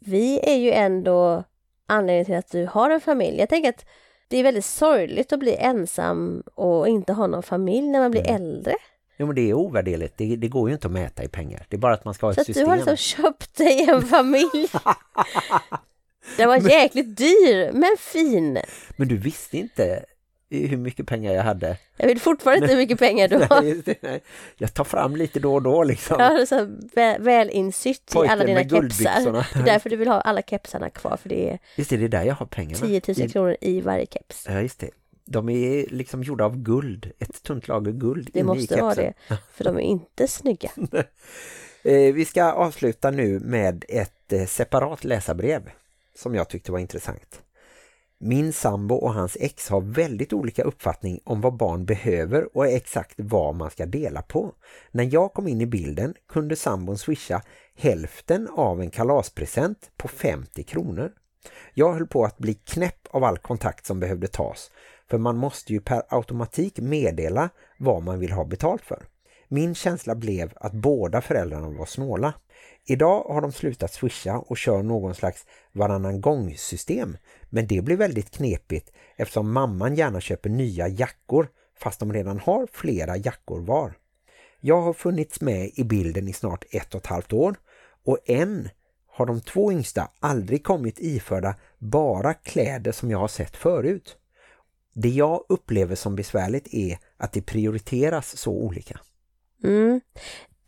vi är ju ändå anledningen till att du har en familj. Jag tänker att det är väldigt sorgligt att bli ensam och inte ha någon familj när man blir
Mm.
äldre.
Jo men det är ovärderligt. Det, det går ju inte att mäta i pengar. Det är bara att man ska ha
Så
ett system.
du har liksom köpt dig en familj. Den var jäkligt dyr, men fin.
Men du visste inte hur mycket pengar jag hade.
Jag vet fortfarande inte hur mycket pengar du har.
Nej, just det, nej. Jag tar fram lite då och då liksom.
Jag har så väl, väl insytt i alla dina kepsar. Det är därför du vill ha alla kepsarna kvar, för det är
Just det, det är där jag har pengarna.
10 000
I-
kronor i varje keps.
Ja, just det. De är liksom gjorda av guld. Ett tunt lager guld
Det måste vara det, för de är inte snygga.
Eh, vi ska avsluta nu med ett eh, separat läsarbrev som jag tyckte var intressant. Min sambo och hans ex har väldigt olika uppfattning om vad barn behöver och exakt vad man ska dela på. När jag kom in i bilden kunde sambon swisha hälften av en kalaspresent på 50 kronor. Jag höll på att bli knäpp av all kontakt som behövde tas för man måste ju per automatik meddela vad man vill ha betalt för. Min känsla blev att båda föräldrarna var snåla. Idag har de slutat swisha och kör någon slags varannan gång-system. Men det blir väldigt knepigt eftersom mamman gärna köper nya jackor fast de redan har flera jackor var. Jag har funnits med i bilden i snart ett och ett halvt år och än har de två yngsta aldrig kommit iförda bara kläder som jag har sett förut. Det jag upplever som besvärligt är att det prioriteras så olika.
Mm.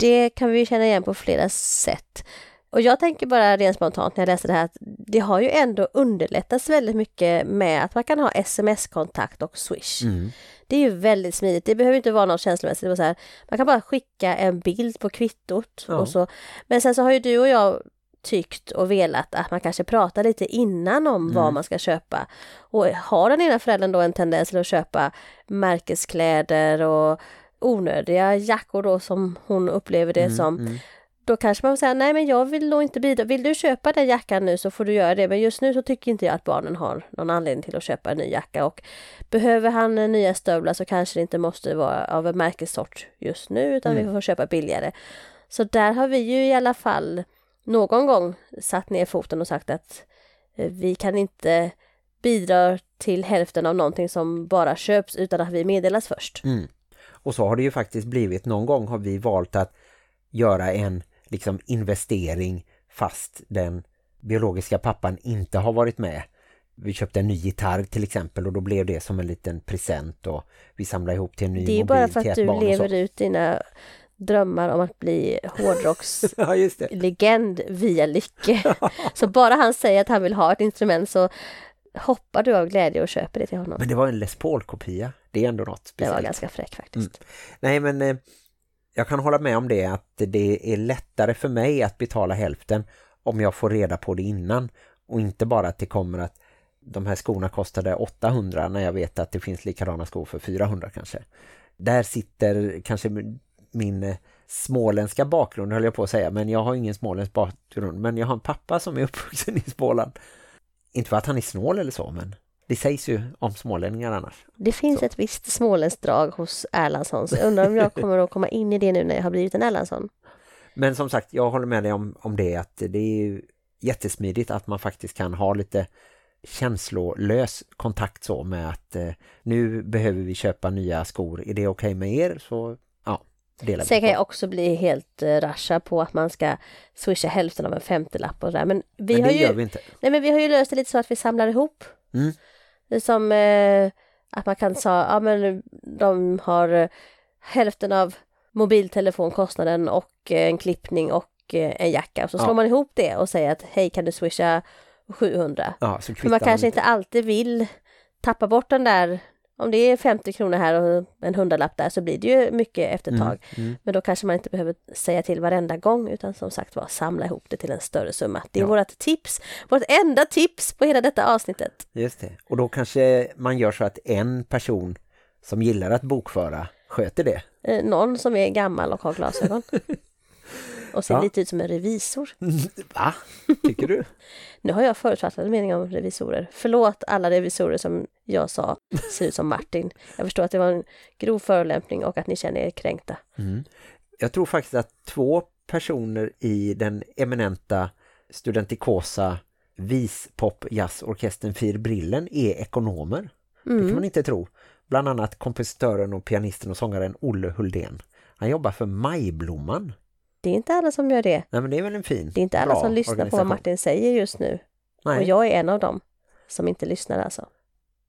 Det kan vi känna igen på flera sätt. Och jag tänker bara rent spontant när jag läser det här att det har ju ändå underlättats väldigt mycket med att man kan ha sms-kontakt och swish.
Mm.
Det är ju väldigt smidigt. Det behöver inte vara något känslomässigt. Det så här, man kan bara skicka en bild på kvittot.
Ja.
Och så. Men sen så har ju du och jag tyckt och velat att man kanske pratar lite innan om
Mm.
vad man ska köpa. Och har den ena föräldern då en tendens till att köpa märkeskläder och onödiga jackor då som hon upplever det
Mm,
som.
mm.
då kanske man får säga, nej men jag vill nog inte bidra. Vill du köpa den jackan nu så får du göra det. Men just nu så tycker inte jag att barnen har någon anledning till att köpa en ny jacka. Och behöver han eh, nya stövlar så kanske det inte måste vara av en märkessort just nu utan
Mm.
vi får köpa billigare. Så där har vi ju i alla fall någon gång satt ner foten och sagt att eh, vi kan inte bidra till hälften av någonting som bara köps utan att vi meddelas först.
Mm. Och så har det ju faktiskt blivit. Någon gång har vi valt att göra en liksom investering fast den biologiska pappan inte har varit med. Vi köpte en ny gitarr till exempel och då blev det som en liten present och vi samlade ihop till en ny
Det är
mobil
bara för att du lever ut dina drömmar om att bli hårdrockslegend
Ja,
via Lycke. Så bara han säger att han vill ha ett instrument så hoppar du av glädje och köper det till honom.
Men det var en Les Paul-kopia. Det är ändå något
Det
speciellt.
var ganska fräck faktiskt.
Nej, men eh, jag kan hålla med om det att det är lättare för mig att betala hälften om jag får reda på det innan och inte bara att det kommer att de här skorna kostade 800 när jag vet att det finns likadana skor för 400 kanske. Där sitter kanske min eh, småländska bakgrund höll jag på att säga, men jag har ingen småländsk bakgrund, men jag har en pappa som är uppvuxen i Småland. Inte för att han är snål eller så, men det sägs ju om smålänningar annars.
Det finns
Så.
ett visst småländskt drag hos Erlandsson så jag undrar om jag kommer att komma in i det nu när jag har blivit en Erlandsson.
Men som sagt, jag håller med dig om, om det att det är ju jättesmidigt att man faktiskt kan ha lite känslolös kontakt så med att eh, nu behöver vi köpa nya skor. Är det okej med er? Så ja, delar
Sen kan jag också bli helt uh, rascha på att man ska swisha hälften av en femtelapp och sådär. Men vi
Men
har
det
ju...
gör vi inte.
Nej men vi har ju löst det lite så att vi samlar ihop.
Mm.
Som eh, att man kan säga, ja men de har eh, hälften av mobiltelefonkostnaden och eh, en klippning och eh, en jacka. Och så
Ja.
slår man ihop det och säger att hej kan du swisha 700.
Ja,
För man kanske inte alltid vill tappa bort den där, om det är 50 kronor här och en hundralapp där så blir det ju mycket efter ett
Mm,
tag.
mm.
Men då kanske man inte behöver säga till varenda gång utan som sagt var samla ihop det till en större summa. Det är
Ja.
vårt tips, vårt enda tips på hela detta avsnittet.
Just det. Och då kanske man gör så att en person som gillar att bokföra sköter det.
Eh, någon som är gammal och har glasögon. och ser
Ja.
lite ut som en revisor.
Va? Tycker du?
Nu har jag förutfattade meningar om revisorer. Förlåt alla revisorer som jag sa ser ut som Martin. Jag förstår att det var en grov förolämpning och att ni känner er kränkta.
Mm. Jag tror faktiskt att två personer i den eminenta studentikosa vispop-jazzorkestern Fyr Brillen är ekonomer. Det kan
Mm.
man inte tro. Bland annat kompositören och pianisten och sångaren Olle Huldén. Han jobbar för Majblomman.
Det är inte alla som gör det.
Nej men det är väl en fin,
Det är inte alla som lyssnar på vad. Martin säger just nu.
Nej.
Och jag är en av dem som inte lyssnar alltså.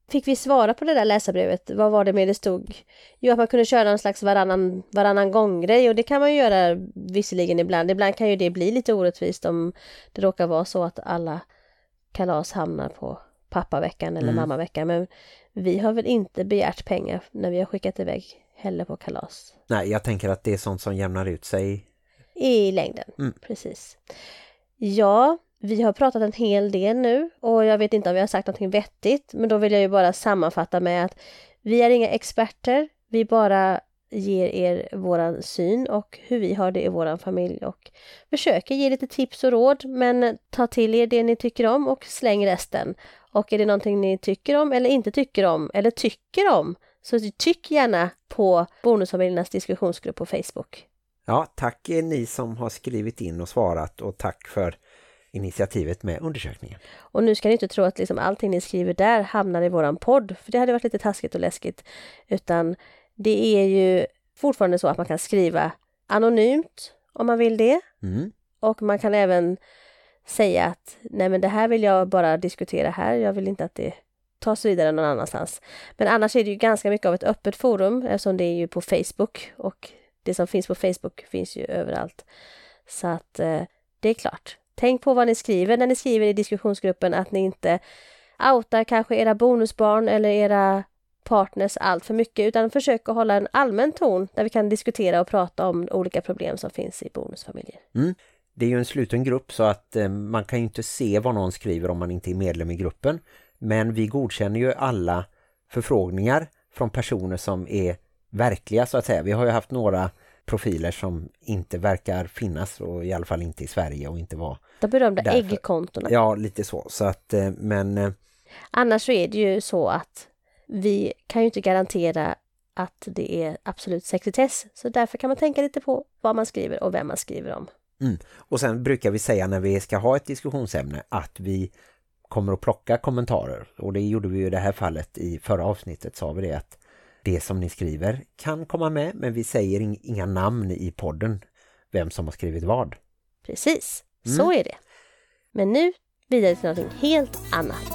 Fick vi svara på det där läsarbrevet? Vad var det med det stod? Jo, att man kunde köra någon slags varannan, varannan gång-grej och det kan man ju göra visserligen ibland. Ibland kan ju det bli lite orättvist om det råkar vara så att alla kalas hamnar på pappaveckan eller
Mm.
mammaveckan. Men vi har väl inte begärt pengar när vi har skickat iväg heller på kalas.
Nej, jag tänker att det är sånt som jämnar ut sig.
I längden,
Mm.
precis. Ja, vi har pratat en hel del nu och jag vet inte om vi har sagt någonting vettigt, men då vill jag ju bara sammanfatta med att vi är inga experter, vi bara ger er våran syn och hur vi har det i våran familj och försöker ge lite tips och råd, men ta till er det ni tycker om och släng resten. Och är det någonting ni tycker om eller inte tycker om eller tycker om, så tyck gärna på Bonusfamiljernas diskussionsgrupp på Facebook.
Ja, tack eh, ni som har skrivit in och svarat och tack för initiativet med undersökningen.
Och nu ska ni inte tro att liksom allting ni skriver där hamnar i våran podd, för det hade varit lite taskigt och läskigt. Utan det är ju fortfarande så att man kan skriva anonymt om man vill det.
Mm.
Och man kan även säga att nej men det här vill jag bara diskutera här, jag vill inte att det tas vidare någon annanstans. Men annars är det ju ganska mycket av ett öppet forum eftersom det är ju på Facebook och det som finns på Facebook finns ju överallt. Så att eh, det är klart. Tänk på vad ni skriver när ni skriver i diskussionsgruppen att ni inte outar kanske era bonusbarn eller era partners allt för mycket utan försök att hålla en allmän ton där vi kan diskutera och prata om olika problem som finns i bonusfamiljer. Mm.
Det är ju en sluten grupp så att eh, man kan ju inte se vad någon skriver om man inte är medlem i gruppen. Men vi godkänner ju alla förfrågningar från personer som är verkliga så att säga. Vi har ju haft några profiler som inte verkar finnas och i alla fall inte i Sverige och inte var
De berömda
Därför.
äggkontona.
Ja, lite så. Så att, eh, men eh,
Annars så är det ju så att vi kan ju inte garantera att det är absolut sekretess. Så därför kan man tänka lite på vad man skriver och vem man skriver om.
och sen brukar vi säga när vi ska ha ett diskussionsämne att vi kommer att plocka kommentarer. Och det gjorde vi ju i det här fallet i förra avsnittet sa vi det att det som ni skriver kan komma med men vi säger ing- inga namn i podden vem som har skrivit vad.
Precis,
Mm.
så är det. Men nu vidare till något helt annat.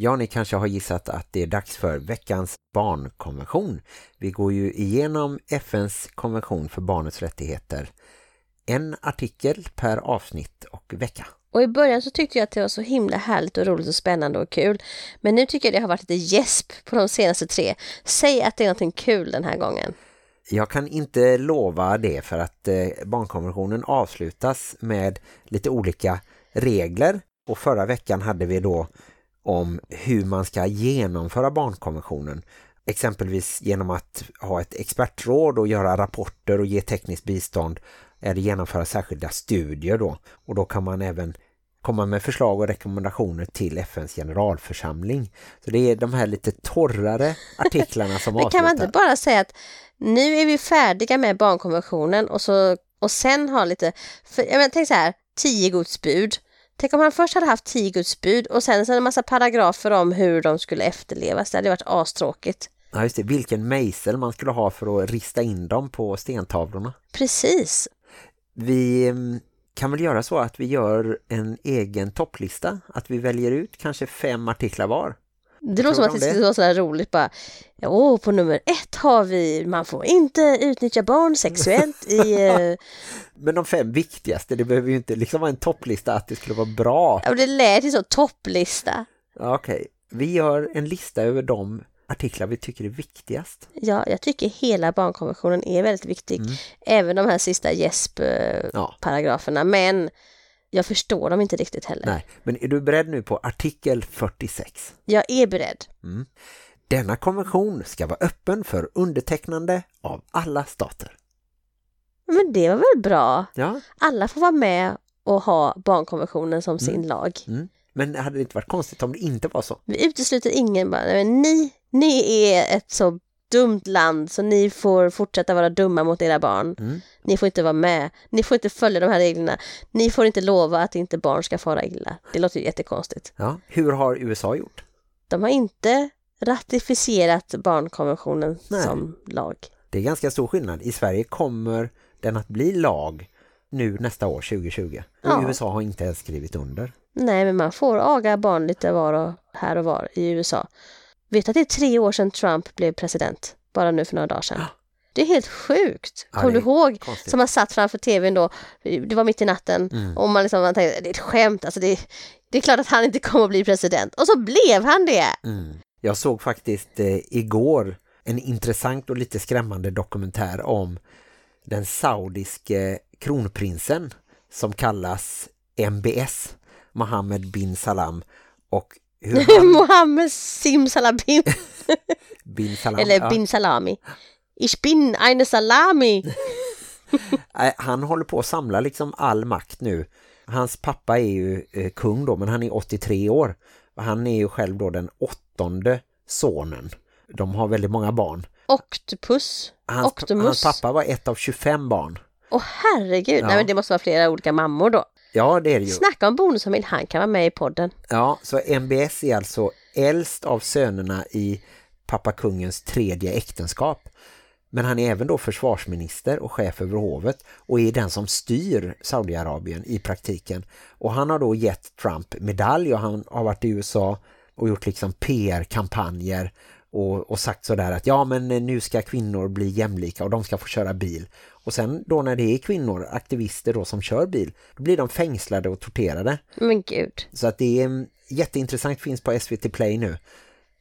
Ja, ni kanske har gissat att det är dags för veckans barnkonvention. Vi går ju igenom FNs konvention för barnets rättigheter. En artikel per avsnitt och vecka.
Och i början så tyckte jag att det var så himla härligt och roligt och spännande och kul. Men nu tycker jag det har varit lite gäsp på de senaste tre. Säg att det är någonting kul den här gången.
Jag kan inte lova det för att eh, barnkonventionen avslutas med lite olika regler. Och förra veckan hade vi då om hur man ska genomföra barnkonventionen. Exempelvis genom att ha ett expertråd och göra rapporter och ge tekniskt bistånd eller genomföra särskilda studier då. Och då kan man även komma med förslag och rekommendationer till FNs generalförsamling. Så det är de här lite torrare artiklarna som
Men
avslutar.
kan man inte bara säga att nu är vi färdiga med barnkonventionen och, så, och sen ha lite... För, jag menar, tänk så här, tio Guds bud. Tänk om han först hade haft tio Guds bud och sen, sen en massa paragrafer om hur de skulle efterlevas. Det hade varit astråkigt.
Ja just det, vilken mejsel man skulle ha för att rista in dem på stentavlorna.
Precis.
Vi mm, kan väl göra så att vi gör en egen topplista. Att vi väljer ut kanske fem artiklar var.
Det låter som att det skulle vara sådär roligt bara. Åh, på nummer ett har vi man får inte utnyttja barn sexuellt i... eh,
Men de fem viktigaste, det behöver ju inte liksom vara en topplista att det skulle vara bra.
Ja, det lät ju så topplista.
Okej, vi gör en lista över de artiklar vi tycker är viktigast.
Ja, jag tycker hela barnkonventionen är väldigt viktig.
Mm.
Även de här sista gäsp-paragraferna.
Ja,
Men jag förstår dem inte riktigt heller.
nej. Men är du beredd nu på artikel 46?
Jag är beredd.
Denna konvention ska vara öppen för undertecknande av alla stater.
Men det var väl bra?
Ja,
Alla får vara med och ha barnkonventionen som sin lag.
mm. Men hade det inte varit konstigt om det inte var så?
Vi utesluter ingen bara, "Nej, men ni, ni är ett så dumt land så ni får fortsätta vara dumma mot era barn.
Mm.
Ni får inte vara med. Ni får inte följa de här reglerna. Ni får inte lova att inte barn ska fara illa. Det låter ju jättekonstigt.
Ja, hur har USA gjort?
De har inte ratificerat barnkonventionen
Nej.
som lag.
Det är ganska stor skillnad. I Sverige kommer den att bli lag nu nästa år 2020. Och
Ja.
USA har inte ens skrivit under.
Nej, men man får aga barn lite var och här och var i USA. Vet du att det är tre år sedan Trump blev president? Bara nu för några dagar sedan. Det är helt sjukt.
Ja,
Kommer du ihåg?
konstigt.
Som man satt framför tvn då. Det var mitt i natten.
Mm.
Och man liksom man tänkte, det är ett skämt. Alltså det, det är klart att han inte kommer att bli president. Och så blev han det.
Mm. Jag såg faktiskt eh, igår en intressant och lite skrämmande dokumentär om den saudiske kronprinsen som kallas MBS, Mohammed bin Salam och hur han,
Mohammed Simsalabim.
bin Salam,
Eller
ja,
bin Salami. Ich bin eine Salami.
Han håller på att samla liksom all makt nu. Hans pappa är ju eh, kung då, men han är 83 år. Han är ju själv då den åttonde sonen. De har väldigt många barn.
Octopus.
Hans,
Octomus.
hans pappa var ett av 25 barn.
Åh herregud.
Ja.
Nej men det måste vara flera olika mammor då.
Ja, det är det ju.
Snacka om bonusfamilj. Han kan vara med i podden.
Ja, så MBS är alltså äldst av sönerna i pappa kungens tredje äktenskap. Men han är även då försvarsminister och chef över hovet och är den som styr Saudiarabien i praktiken. Och han har då gett Trump medalj och han har varit i USA och gjort liksom PR-kampanjer och, och sagt sådär att ja men nu ska kvinnor bli jämlika och de ska få köra bil. Och sen då när det är kvinnor, aktivister då som kör bil, då blir de fängslade och torterade.
Men gud.
Så att det är mm, jätteintressant, finns på SVT Play nu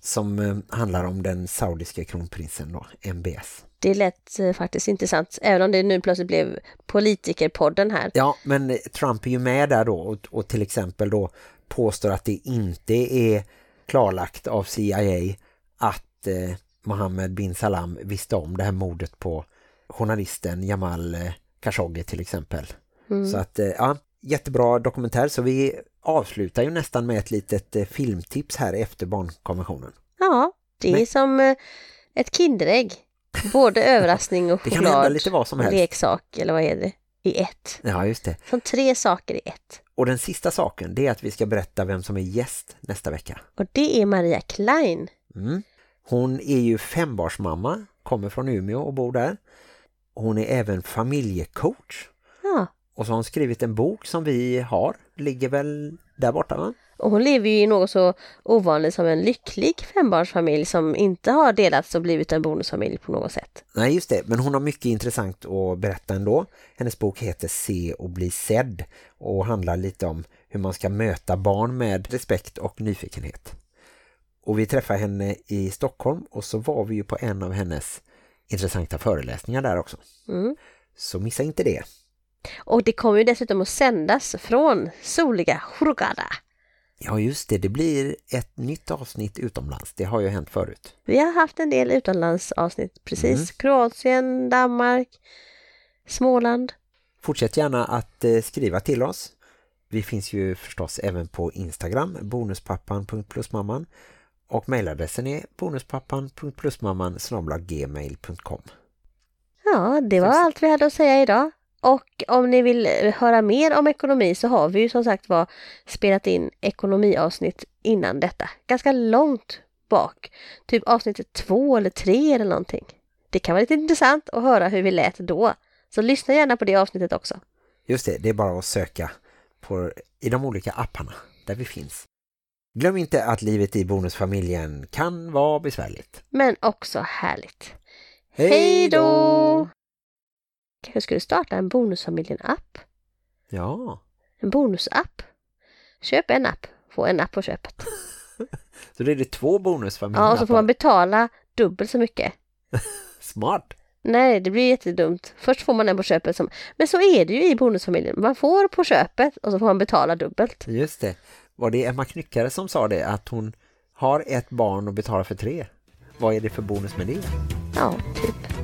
som eh, handlar om den saudiska kronprinsen då, MBS.
Det lät eh, faktiskt intressant. Även om det nu plötsligt blev politikerpodden här.
Ja, men eh, Trump är ju med där då och, och till exempel då påstår att det inte är klarlagt av CIA att eh, Mohammed bin Salam visste om det här mordet på journalisten Jamal eh, Khashoggi till exempel.
Mm.
Så att, eh, ja, jättebra dokumentär. Så vi avslutar ju nästan med ett litet eh, filmtips här efter barnkonventionen.
Ja, det är
Men-
som ett kinderägg. Både överraskning och
Det kan hända
choklad,
lite vad som helst.
leksak eller vad är det? I ett.
Ja, just det.
Som tre saker i ett.
Och den sista saken, det är att vi ska berätta vem som är gäst nästa vecka.
Och det är Maria Klein.
Mm. Hon är ju fembarsmamma, kommer från Umeå och bor där. Hon är även familjecoach.
Ja,
Och så har hon skrivit en bok som vi har, ligger väl där borta va?
och hon lever ju i något så ovanligt som en lycklig fembarnsfamilj som inte har delats och blivit en bonusfamilj på något sätt.
Nej just det, men hon har mycket intressant att berätta ändå. Hennes bok heter Se och bli sedd och handlar lite om hur man ska möta barn med respekt och nyfikenhet. Och vi träffade henne i Stockholm och så var vi ju på en av hennes intressanta föreläsningar där också.
Mm.
Så missa inte det.
Och det kommer ju dessutom att sändas från soliga Hurghada.
Ja just det, det blir ett nytt avsnitt utomlands. Det har ju hänt förut.
Vi har haft en del utomlandsavsnitt precis.
Mm.
Kroatien, Danmark, Småland.
Fortsätt gärna att eh, skriva till oss. Vi finns ju förstås även på Instagram, bonuspappan.plusmamman och mejladressen är bonuspappan.plusmamman gmail.com.
Ja, det var allt vi hade att säga idag. Och om ni vill höra mer om ekonomi så har vi ju som sagt var spelat in ekonomiavsnitt innan detta. Ganska långt bak. Typ avsnittet två eller tre eller någonting. Det kan vara lite intressant att höra hur vi lät då. Så lyssna gärna på det avsnittet också.
Just det, det är bara att söka på, i de olika apparna där vi finns. Glöm inte att livet i bonusfamiljen kan vara besvärligt.
Men också härligt. Hej då! Kanske skulle starta en Bonusfamiljen-app.
Ja,
En bonusapp. Köp en app, få en app på köpet.
så det är det två bonusfamiljer.
Ja, och så får man betala dubbelt så mycket.
Smart!
Nej, det blir jättedumt. Först får man en på köpet. Som... Men så är det ju i bonusfamiljen. Man får på köpet och så får man betala dubbelt.
Just det. Var det Emma Knyckare som sa det? Att hon har ett barn och betalar för tre? Vad är det för bonus med det?
Ja, typ.